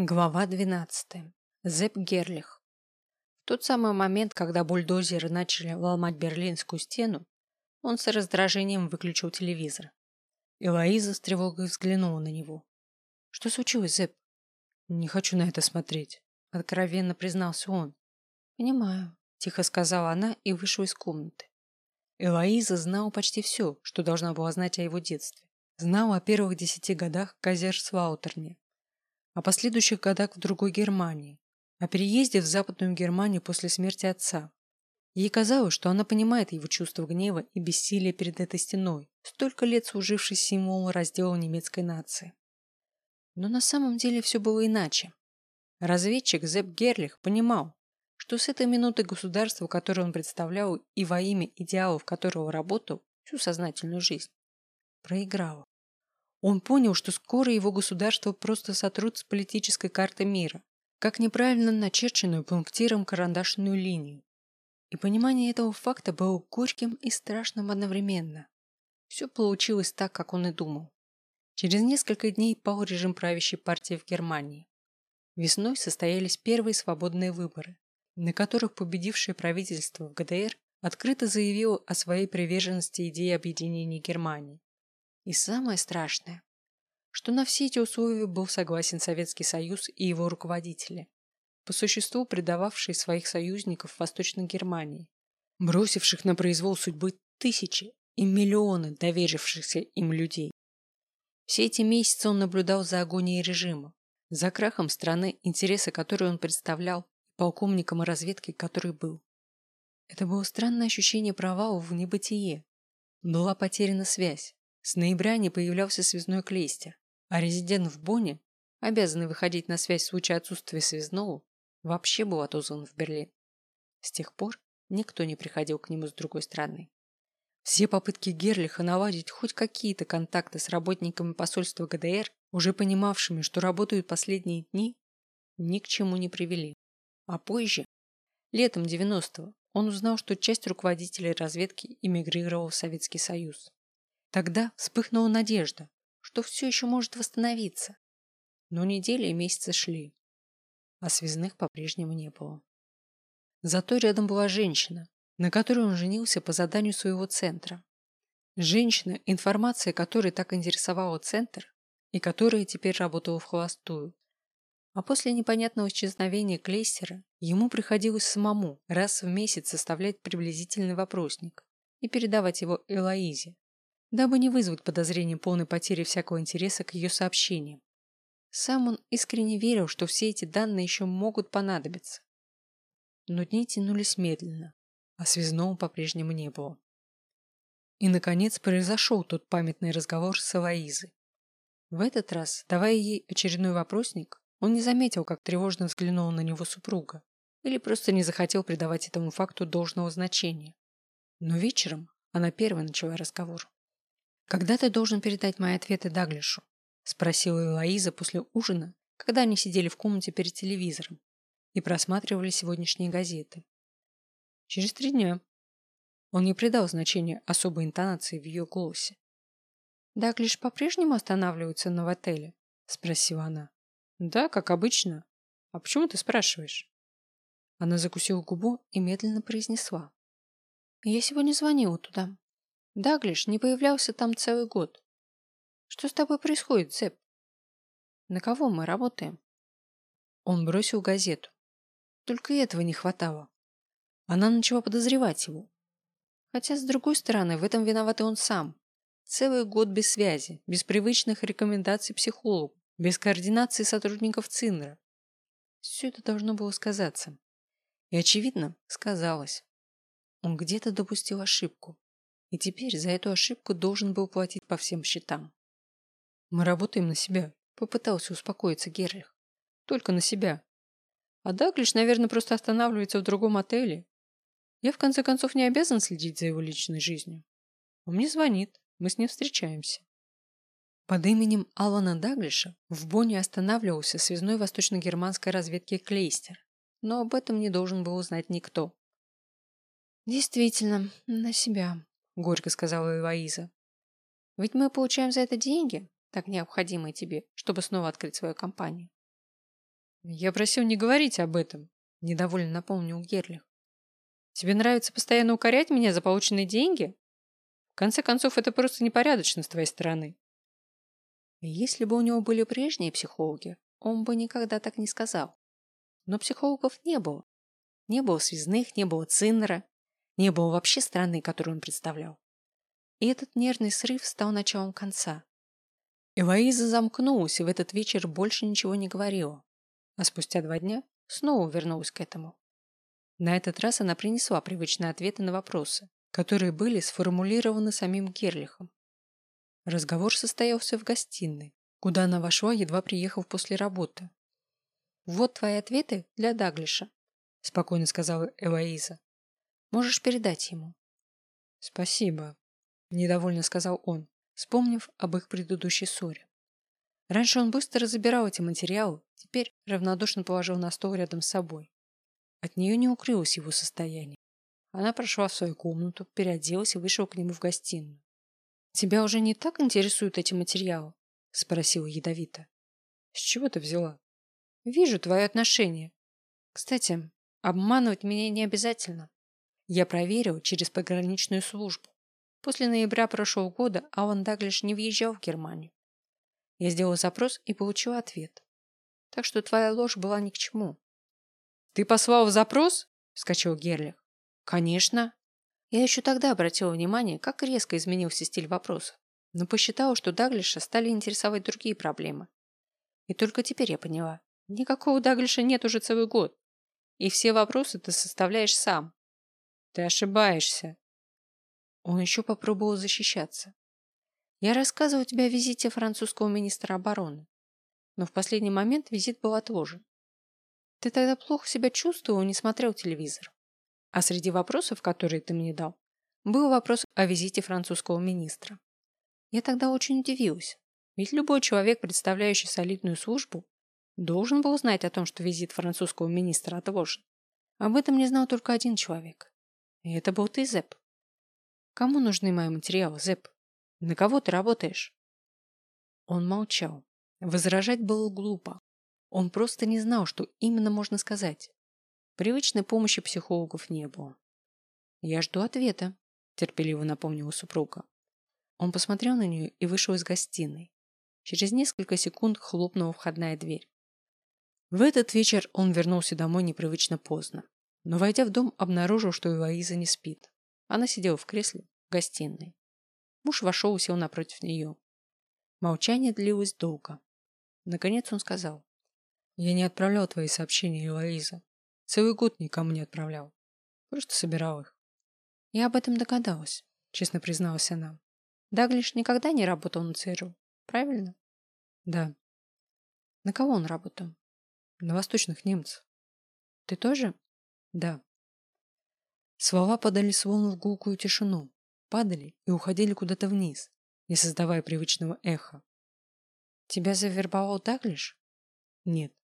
Глава 12. Зепп Герлих. В тот самый момент, когда бульдозеры начали ломать Берлинскую стену, он с раздражением выключил телевизор. Элоиза с тревогой взглянула на него. «Что случилось, Зепп?» «Не хочу на это смотреть», — откровенно признался он. «Понимаю», — тихо сказала она и вышла из комнаты. Элоиза знала почти все, что должна была знать о его детстве. Знала о первых десяти годах в Казерсваутерне, о последующих годах в другой Германии, о переезде в Западную Германию после смерти отца. Ей казалось, что она понимает его чувство гнева и бессилия перед этой стеной, столько лет служившей символом раздела немецкой нации. Но на самом деле все было иначе. Разведчик Зепп Герлих понимал, что с этой минуты государство, которое он представлял и во имя идеалов которого работал всю сознательную жизнь, проиграло. Он понял, что скоро его государство просто сотрут с политической карты мира, как неправильно начерченную пунктиром карандашную линию. И понимание этого факта было горьким и страшным одновременно. Все получилось так, как он и думал. Через несколько дней пал режим правящей партии в Германии. Весной состоялись первые свободные выборы, на которых победившее правительство в ГДР открыто заявило о своей приверженности идее объединения Германии. И самое страшное, что на все эти условия был согласен Советский Союз и его руководители, по существу предававшие своих союзников в Восточной Германии, бросивших на произвол судьбы тысячи и миллионы доверившихся им людей. Все эти месяцы он наблюдал за агонией режима, за крахом страны, интересы которой он представлял, полковником и разведки, который был. Это было странное ощущение провала в небытие. Была потеряна связь, с ноября не появлялся связной клейстер, а резидент в Бонне, обязанный выходить на связь в случае отсутствия связного, вообще был отозван в Берлин. С тех пор никто не приходил к нему с другой стороны. Все попытки Герлиха наладить хоть какие-то контакты с работниками посольства ГДР, уже понимавшими, что работают последние дни, ни к чему не привели. А позже, летом 90-го, он узнал, что часть руководителей разведки эмигрировала в Советский Союз. Тогда вспыхнула надежда, что все еще может восстановиться. Но недели и месяцы шли, а связных по-прежнему не было. Зато рядом была женщина, на которой он женился по заданию своего центра. Женщина, информация которой так интересовала центр и которая теперь работала в холостую. А после непонятного исчезновения Клейстера ему приходилось самому раз в месяц составлять приблизительный вопросник и передавать его Элоизе, дабы не вызвать подозрения полной потери всякого интереса к ее сообщениям. Сам он искренне верил, что все эти данные еще могут понадобиться. Но дни тянулись медленно, а связного по-прежнему не было. И, наконец, произошел тот памятный разговор с Алаизой. В этот раз, давая ей очередной вопросник, он не заметил, как тревожно взглянула на него супруга, или просто не захотел придавать этому факту должного значения. Но вечером она первой начала разговор. «Когда ты должен передать мои ответы Даглишу?» – спросила Элоиза после ужина, когда они сидели в комнате перед телевизором и просматривали сегодняшние газеты. «Через три дня». Он не придал значения особой интонации в ее голосе. «Даглиш по-прежнему останавливается на отеле?» – спросила она. «Да, как обычно. А почему ты спрашиваешь?» Она закусила губу и медленно произнесла. «Я сегодня звонила туда. Даглиш не появлялся там целый год. Что с тобой происходит, Зэп? На кого мы работаем? Он бросил газету. Только этого не хватало. Она начала подозревать его. Хотя, с другой стороны, в этом виноват и он сам. Целый год без связи, без привычных рекомендаций психологу, без координации сотрудников ЦИНРа. Все это должно было сказаться. И, очевидно, сказалось. Он где-то допустил ошибку. И теперь за эту ошибку должен был платить по всем счетам. Мы работаем на себя, попытался успокоиться Герлих. Только на себя. А Даглиш, наверное, просто останавливается в другом отеле. Я, в конце концов, не обязан следить за его личной жизнью. Он мне звонит, мы с ним встречаемся. Под именем Алана Даглиша в Бонне останавливался связной восточно-германской разведки Клейстер, но об этом не должен был узнать никто. Действительно, на себя горько сказала Элоиза. Ведь мы получаем за это деньги, так необходимые тебе, чтобы снова открыть свою компанию. Я просил не говорить об этом, недовольно напомнил Герлих. Тебе нравится постоянно укорять меня за полученные деньги? В конце концов, это просто непорядочно с твоей стороны. Если бы у него были прежние психологи, он бы никогда так не сказал. Но психологов не было. Не было связных, не было Циннера, не было вообще страны, которую он представлял. И этот нервный срыв стал началом конца. Элоиза замкнулась и в этот вечер больше ничего не говорила. А спустя два дня снова вернулась к этому. На этот раз она принесла привычные ответы на вопросы, которые были сформулированы самим Герлихом. Разговор состоялся в гостиной, куда она вошла, едва приехав после работы. «Вот твои ответы для Даглиша», – спокойно сказала Элоиза. «Можешь передать ему». «Спасибо», – недовольно сказал он, вспомнив об их предыдущей ссоре. Раньше он быстро забирал эти материалы, теперь равнодушно положил на стол рядом с собой. От нее не укрылось его состояние. Она прошла в свою комнату, переоделась и вышла к нему в гостиную. «Тебя уже не так интересуют эти материалы?» – спросила ядовито. «С чего ты взяла?» «Вижу твое отношение. Кстати, обманывать меня не обязательно. Я проверил через пограничную службу. После ноября прошлого года Алан Даглиш не въезжал в Германию. Я сделал запрос и получил ответ. Так что твоя ложь была ни к чему. «Ты послал запрос?» – вскочил Герлих. «Конечно». Я еще тогда обратила внимание, как резко изменился стиль вопросов, но посчитала, что Даглиша стали интересовать другие проблемы. И только теперь я поняла, никакого Даглиша нет уже целый год, и все вопросы ты составляешь сам. Ты ошибаешься. Он еще попробовал защищаться. Я рассказывал тебе о визите французского министра обороны, но в последний момент визит был отложен. Ты тогда плохо себя чувствовал и не смотрел телевизор. А среди вопросов, которые ты мне дал, был вопрос о визите французского министра. Я тогда очень удивилась, ведь любой человек, представляющий солидную службу, должен был знать о том, что визит французского министра отложен. Об этом не знал только один человек. И это был ты, Зэп. Кому нужны мои материалы, Зэп? На кого ты работаешь? Он молчал. Возражать было глупо. Он просто не знал, что именно можно сказать. Привычной помощи психологов не было. «Я жду ответа», – терпеливо напомнила супруга. Он посмотрел на нее и вышел из гостиной. Через несколько секунд хлопнула входная дверь. В этот вечер он вернулся домой непривычно поздно, но, войдя в дом, обнаружил, что Элоиза не спит. Она сидела в кресле в гостиной. Муж вошел и сел напротив нее. Молчание длилось долго. Наконец он сказал. Я не отправлял твои сообщения, Элоиза. Целый год никому не отправлял. Просто собирал их. Я об этом догадалась, честно призналась она. Даглиш никогда не работал на ЦРУ, правильно? Да. На кого он работал? На восточных немцев. Ты тоже? Да. Слова подали словно в гулкую тишину, падали и уходили куда-то вниз, не создавая привычного эха. Тебя завербовал Даглиш? Нет.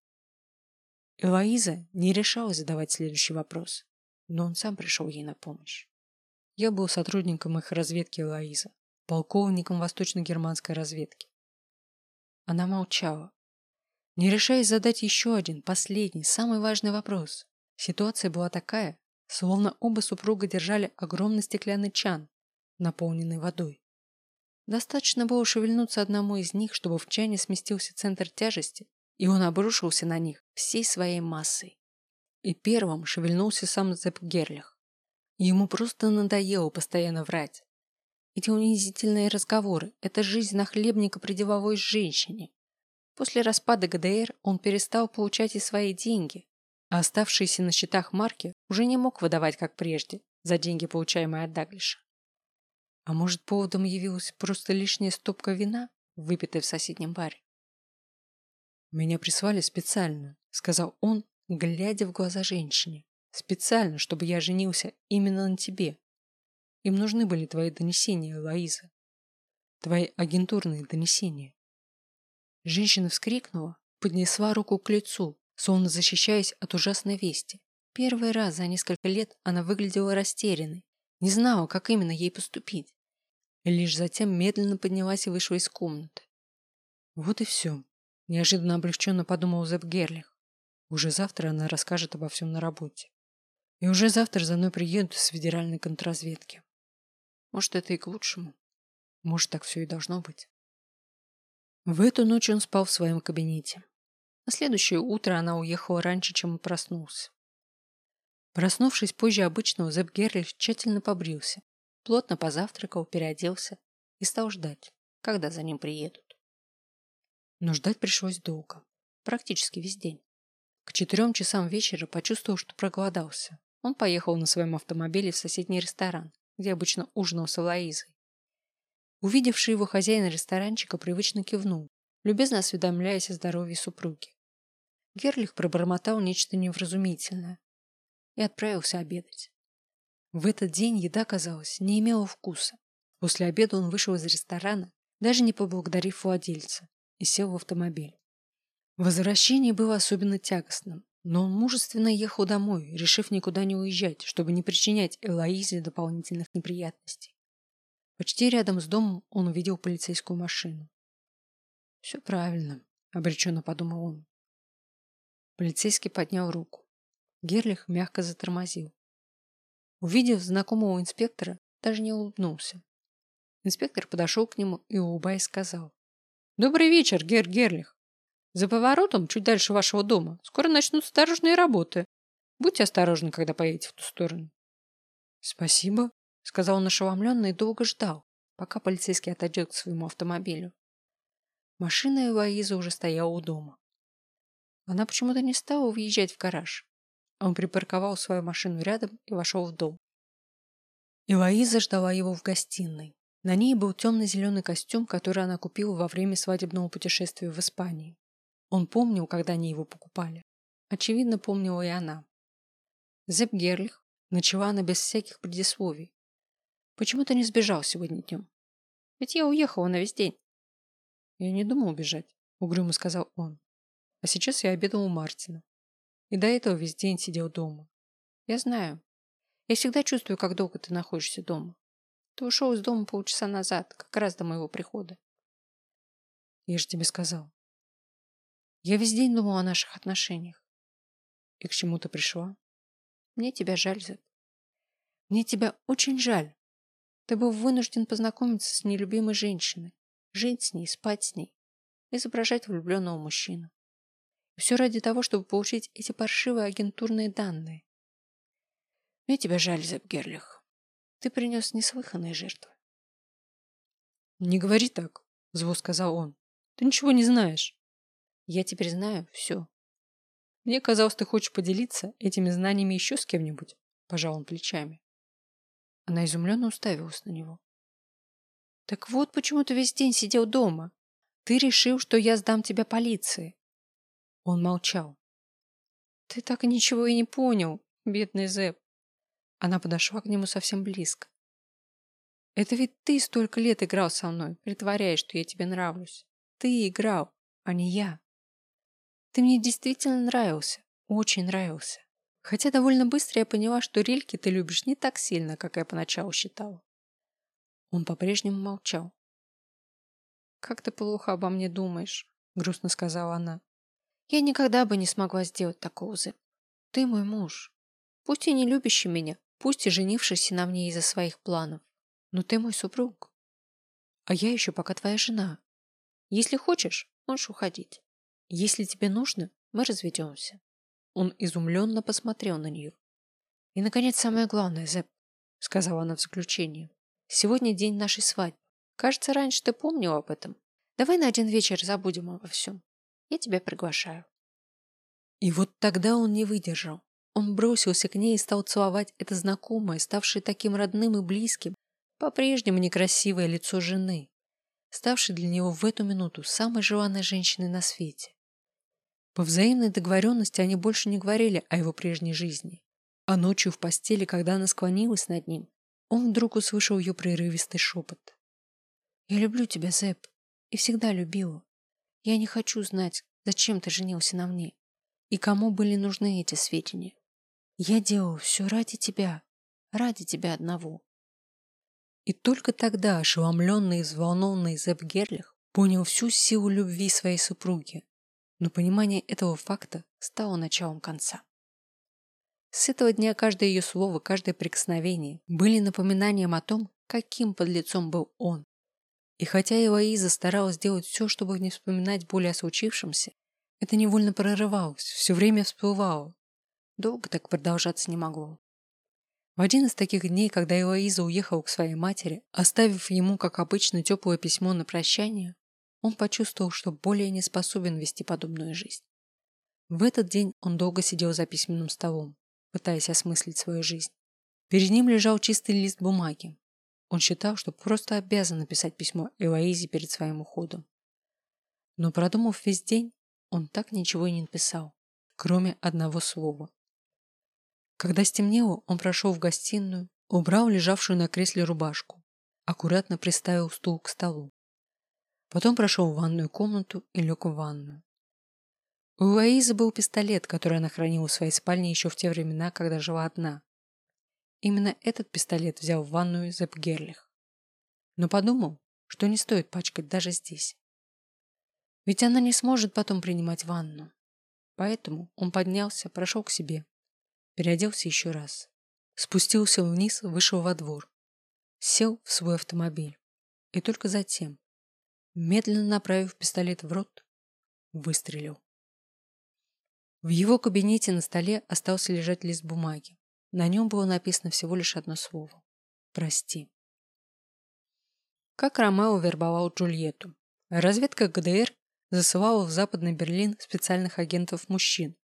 Элоиза не решалась задавать следующий вопрос, но он сам пришел ей на помощь. Я был сотрудником их разведки Элоиза, полковником восточно-германской разведки. Она молчала, не решаясь задать еще один, последний, самый важный вопрос. Ситуация была такая, словно оба супруга держали огромный стеклянный чан, наполненный водой. Достаточно было шевельнуться одному из них, чтобы в чане сместился центр тяжести, и он обрушился на них всей своей массой. И первым шевельнулся сам Зепп Герлих. Ему просто надоело постоянно врать. Эти унизительные разговоры – это жизнь нахлебника при деловой женщине. После распада ГДР он перестал получать и свои деньги, а оставшиеся на счетах марки уже не мог выдавать, как прежде, за деньги, получаемые от Даглиша. А может, поводом явилась просто лишняя стопка вина, выпитая в соседнем баре? «Меня прислали специально», — сказал он, глядя в глаза женщине. «Специально, чтобы я женился именно на тебе. Им нужны были твои донесения, Лоиза. Твои агентурные донесения». Женщина вскрикнула, поднесла руку к лицу, словно защищаясь от ужасной вести. Первый раз за несколько лет она выглядела растерянной, не знала, как именно ей поступить. Лишь затем медленно поднялась и вышла из комнаты. Вот и все. Неожиданно облегченно подумал Зепп Герлих. Уже завтра она расскажет обо всем на работе. И уже завтра за мной приедут с федеральной контрразведки. Может, это и к лучшему. Может, так все и должно быть. В эту ночь он спал в своем кабинете. На следующее утро она уехала раньше, чем он проснулся. Проснувшись позже обычного, Зепп Герлих тщательно побрился, плотно позавтракал, переоделся и стал ждать, когда за ним приедут. Но ждать пришлось долго, практически весь день. К четырем часам вечера почувствовал, что проголодался. Он поехал на своем автомобиле в соседний ресторан, где обычно ужинал с Алоизой. Увидевший его хозяин ресторанчика привычно кивнул, любезно осведомляясь о здоровье супруги. Герлих пробормотал нечто невразумительное и отправился обедать. В этот день еда, казалось, не имела вкуса. После обеда он вышел из ресторана, даже не поблагодарив владельца, и сел в автомобиль. Возвращение было особенно тягостным, но он мужественно ехал домой, решив никуда не уезжать, чтобы не причинять Элоизе дополнительных неприятностей. Почти рядом с домом он увидел полицейскую машину. «Все правильно», — обреченно подумал он. Полицейский поднял руку. Герлих мягко затормозил. Увидев знакомого инспектора, даже не улыбнулся. Инспектор подошел к нему и, улыбаясь, сказал. «Добрый вечер, Гер Герлих. За поворотом, чуть дальше вашего дома, скоро начнутся дорожные работы. Будьте осторожны, когда поедете в ту сторону». «Спасибо», сказал он ошеломленно и долго ждал, пока полицейский отойдет к своему автомобилю. Машина Элоизы уже стояла у дома. Она почему-то не стала въезжать в гараж. Он припарковал свою машину рядом и вошел в дом. Элоиза ждала его в гостиной. На ней был темно-зеленый костюм, который она купила во время свадебного путешествия в Испании. Он помнил, когда они его покупали. Очевидно, помнила и она. Зепп Герлих начала она без всяких предисловий, Почему ты не сбежал сегодня днем? Ведь я уехала на весь день. Я не думал убежать, угрюмо сказал он. А сейчас я обедал у Мартина. И до этого весь день сидел дома. Я знаю. Я всегда чувствую, как долго ты находишься дома. Ты ушел из дома полчаса назад, как раз до моего прихода. Я же тебе сказал. Я весь день думал о наших отношениях. И к чему ты пришла? Мне тебя жаль, Зет. Мне тебя очень жаль. Ты был вынужден познакомиться с нелюбимой женщиной, жить с ней, спать с ней, изображать влюбленного мужчину. Все ради того, чтобы получить эти паршивые агентурные данные. Мне тебя жаль, Зепп Герлих. Ты принес неслыханные жертвы. Не говори так, зло сказал он. Ты ничего не знаешь. Я теперь знаю все. Мне казалось, ты хочешь поделиться этими знаниями еще с кем-нибудь, пожал он плечами. Она изумленно уставилась на него. «Так вот почему ты весь день сидел дома. Ты решил, что я сдам тебя полиции». Он молчал. «Ты так ничего и не понял, бедный Зэп». Она подошла к нему совсем близко. «Это ведь ты столько лет играл со мной, притворяясь, что я тебе нравлюсь. Ты играл, а не я. Ты мне действительно нравился, очень нравился. Хотя довольно быстро я поняла, что Рильки ты любишь не так сильно, как я поначалу считала. Он по-прежнему молчал. «Как ты плохо обо мне думаешь», — грустно сказала она. «Я никогда бы не смогла сделать такого, Зэп. Ты мой муж. Пусть и не любящий меня, пусть и женившийся на мне из-за своих планов, но ты мой супруг. А я еще пока твоя жена. Если хочешь, можешь уходить. Если тебе нужно, мы разведемся. Он изумленно посмотрел на нее. «И, наконец, самое главное, Зэп», — сказала она в заключение. «Сегодня день нашей свадьбы. Кажется, раньше ты помнил об этом. Давай на один вечер забудем обо всем. Я тебя приглашаю». И вот тогда он не выдержал. Он бросился к ней и стал целовать это знакомое, ставшее таким родным и близким, по-прежнему некрасивое лицо жены, ставшей для него в эту минуту самой желанной женщиной на свете. По взаимной договоренности они больше не говорили о его прежней жизни. А ночью в постели, когда она склонилась над ним, он вдруг услышал ее прерывистый шепот. «Я люблю тебя, Зэп, и всегда любила. Я не хочу знать, зачем ты женился на мне и кому были нужны эти сведения. Я делал все ради тебя, ради тебя одного». И только тогда ошеломленный и взволнованный Зэп Герлих понял всю силу любви своей супруги Но понимание этого факта стало началом конца. С этого дня каждое ее слово, каждое прикосновение были напоминанием о том, каким подлецом был он. И хотя Элоиза старалась сделать все, чтобы не вспоминать более о случившемся, это невольно прорывалось, все время всплывало. Долго так продолжаться не могло. В один из таких дней, когда Элоиза уехала к своей матери, оставив ему, как обычно, теплое письмо на прощание, он почувствовал, что более не способен вести подобную жизнь. В этот день он долго сидел за письменным столом, пытаясь осмыслить свою жизнь. Перед ним лежал чистый лист бумаги. Он считал, что просто обязан написать письмо Элоизе перед своим уходом. Но продумав весь день, он так ничего и не написал, кроме одного слова. Когда стемнело, он прошел в гостиную, убрал лежавшую на кресле рубашку, аккуратно приставил стул к столу. Потом прошел в ванную комнату и лег в ванную. У Луизы был пистолет, который она хранила в своей спальне еще в те времена, когда жила одна. Именно этот пистолет взял в ванную Зепп Герлих. Но подумал, что не стоит пачкать даже здесь. Ведь она не сможет потом принимать ванну. Поэтому он поднялся, прошел к себе, переоделся еще раз, спустился вниз, вышел во двор, сел в свой автомобиль и только затем, медленно направив пистолет в рот, выстрелил. В его кабинете на столе остался лежать лист бумаги. На нем было написано всего лишь одно слово «Прости». Как Ромео вербовал Джульетту. Разведка ГДР засылала в Западный Берлин специальных агентов-мужчин,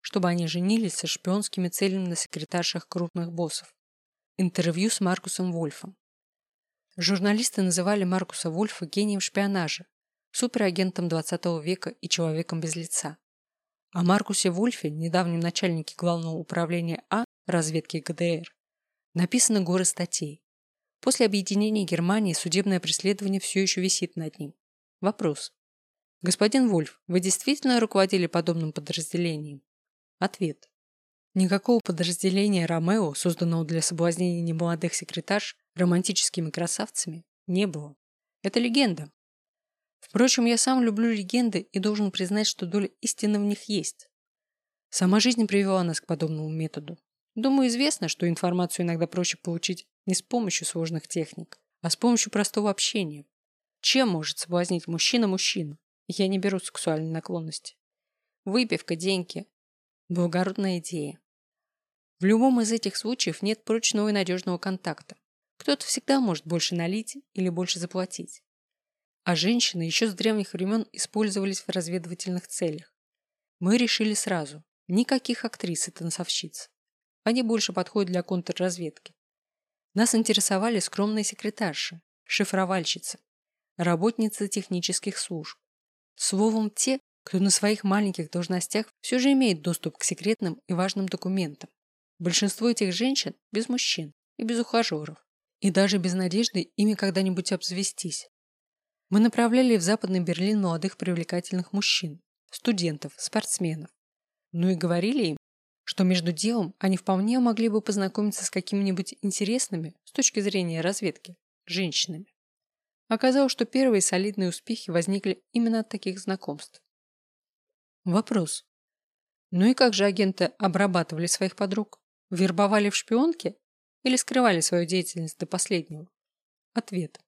чтобы они женились со шпионскими целями на секретаршах крупных боссов. Интервью с Маркусом Вольфом. Журналисты называли Маркуса Вольфа гением шпионажа, суперагентом 20 века и человеком без лица. О Маркусе Вольфе, недавнем начальнике главного управления А разведки ГДР, написано горы статей. После объединения Германии судебное преследование все еще висит над ним. Вопрос. Господин Вольф, вы действительно руководили подобным подразделением? Ответ. Никакого подразделения Ромео, созданного для соблазнения немолодых секретарш, романтическими красавцами не было. Это легенда. Впрочем, я сам люблю легенды и должен признать, что доля истины в них есть. Сама жизнь привела нас к подобному методу. Думаю, известно, что информацию иногда проще получить не с помощью сложных техник, а с помощью простого общения. Чем может соблазнить мужчина мужчину? Я не беру сексуальной наклонности. Выпивка, деньги. Благородная идея. В любом из этих случаев нет прочного и надежного контакта. Кто-то всегда может больше налить или больше заплатить. А женщины еще с древних времен использовались в разведывательных целях. Мы решили сразу. Никаких актрис и танцовщиц. Они больше подходят для контрразведки. Нас интересовали скромные секретарши, шифровальщицы, работницы технических служб. Словом, те, кто на своих маленьких должностях все же имеет доступ к секретным и важным документам. Большинство этих женщин без мужчин и без ухажеров и даже без надежды ими когда-нибудь обзавестись. Мы направляли в Западный Берлин молодых привлекательных мужчин, студентов, спортсменов. Ну и говорили им, что между делом они вполне могли бы познакомиться с какими-нибудь интересными, с точки зрения разведки, женщинами. Оказалось, что первые солидные успехи возникли именно от таких знакомств. Вопрос. Ну и как же агенты обрабатывали своих подруг? Вербовали в шпионке или скрывали свою деятельность до последнего? Ответ.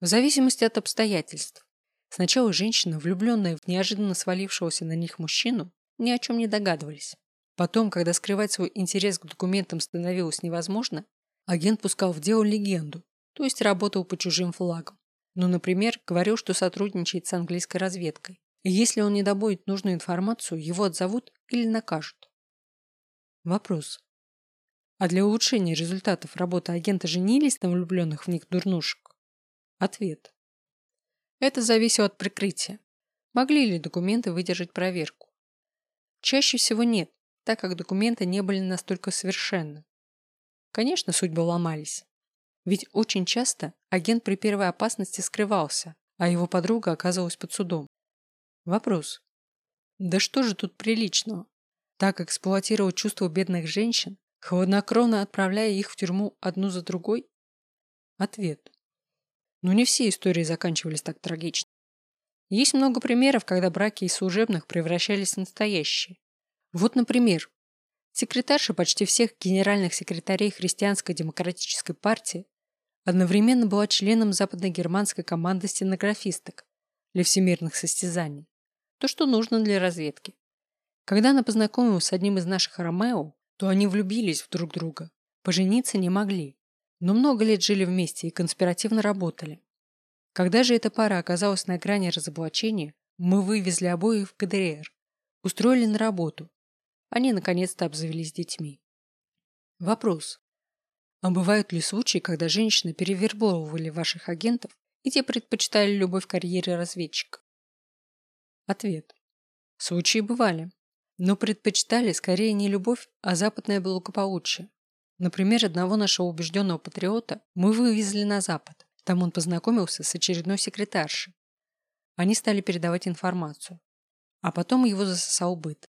В зависимости от обстоятельств. Сначала женщины, влюбленные в неожиданно свалившегося на них мужчину, ни о чем не догадывались. Потом, когда скрывать свой интерес к документам становилось невозможно, агент пускал в дело легенду, то есть работал по чужим флагам. Ну, например, говорил, что сотрудничает с английской разведкой. И если он не добудет нужную информацию, его отзовут или накажут. Вопрос. А для улучшения результатов работы агента женились на влюбленных в них дурнушек? Ответ. Это зависело от прикрытия. Могли ли документы выдержать проверку? Чаще всего нет, так как документы не были настолько совершенны. Конечно, судьбы ломались. Ведь очень часто агент при первой опасности скрывался, а его подруга оказывалась под судом. Вопрос. Да что же тут приличного? Так эксплуатировать чувства бедных женщин, Хладнокровно отправляя их в тюрьму одну за другой? Ответ. Но ну, не все истории заканчивались так трагично. Есть много примеров, когда браки из служебных превращались в настоящие. Вот, например, секретарша почти всех генеральных секретарей Христианской демократической партии одновременно была членом западно-германской команды стенографисток для всемирных состязаний. То, что нужно для разведки. Когда она познакомилась с одним из наших Ромео, то они влюбились в друг друга. Пожениться не могли. Но много лет жили вместе и конспиративно работали. Когда же эта пара оказалась на грани разоблачения, мы вывезли обоих в ГДР, устроили на работу. Они наконец-то обзавелись детьми. Вопрос. А бывают ли случаи, когда женщины перевербовывали ваших агентов, и те предпочитали любовь в карьере разведчика? Ответ. Случаи бывали, но предпочитали скорее не любовь, а западное благополучие. Например, одного нашего убежденного патриота мы вывезли на Запад. Там он познакомился с очередной секретаршей. Они стали передавать информацию. А потом его засосал быт.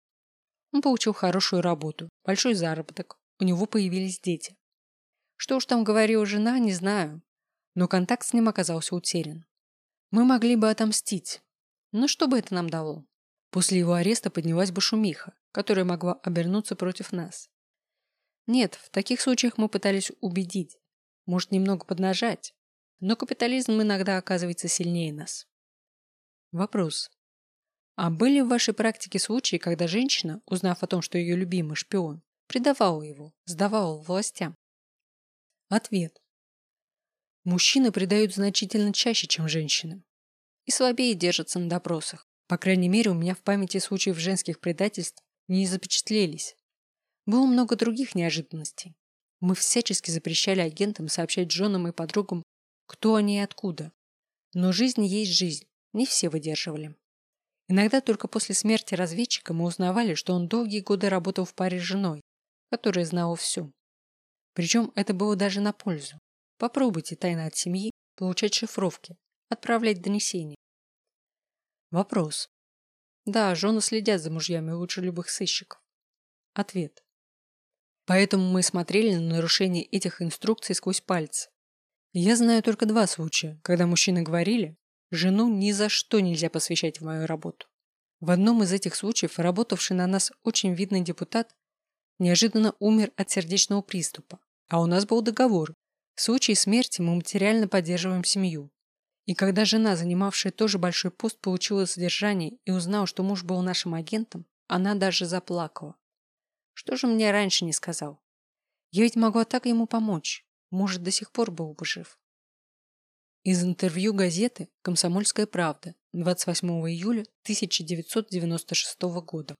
Он получил хорошую работу, большой заработок, у него появились дети. Что уж там говорила жена, не знаю, но контакт с ним оказался утерян. Мы могли бы отомстить, но что бы это нам дало? После его ареста поднялась бы шумиха, которая могла обернуться против нас. Нет, в таких случаях мы пытались убедить, может немного поднажать, но капитализм иногда оказывается сильнее нас. Вопрос. А были в вашей практике случаи, когда женщина, узнав о том, что ее любимый шпион, предавала его, сдавала властям? Ответ. Мужчины предают значительно чаще, чем женщины. И слабее держатся на допросах. По крайней мере, у меня в памяти случаев женских предательств не запечатлелись. Было много других неожиданностей. Мы всячески запрещали агентам сообщать женам и подругам кто они и откуда. Но жизнь есть жизнь, не все выдерживали. Иногда только после смерти разведчика мы узнавали, что он долгие годы работал в паре с женой, которая знала все. Причем это было даже на пользу. Попробуйте тайно от семьи получать шифровки, отправлять донесения. Вопрос. Да, жены следят за мужьями лучше любых сыщиков. Ответ. Поэтому мы смотрели на нарушение этих инструкций сквозь пальцы. Я знаю только два случая, когда мужчины говорили, жену ни за что нельзя посвящать в мою работу. В одном из этих случаев работавший на нас очень видный депутат неожиданно умер от сердечного приступа, а у нас был договор. В случае смерти мы материально поддерживаем семью. И когда жена, занимавшая тоже большой пост, получила содержание и узнала, что муж был нашим агентом, она даже заплакала. Что же мне раньше не сказал? Я ведь могла так ему помочь. Может, до сих пор был бы жив. Из интервью газеты «Комсомольская правда» 28 июля 1996 года.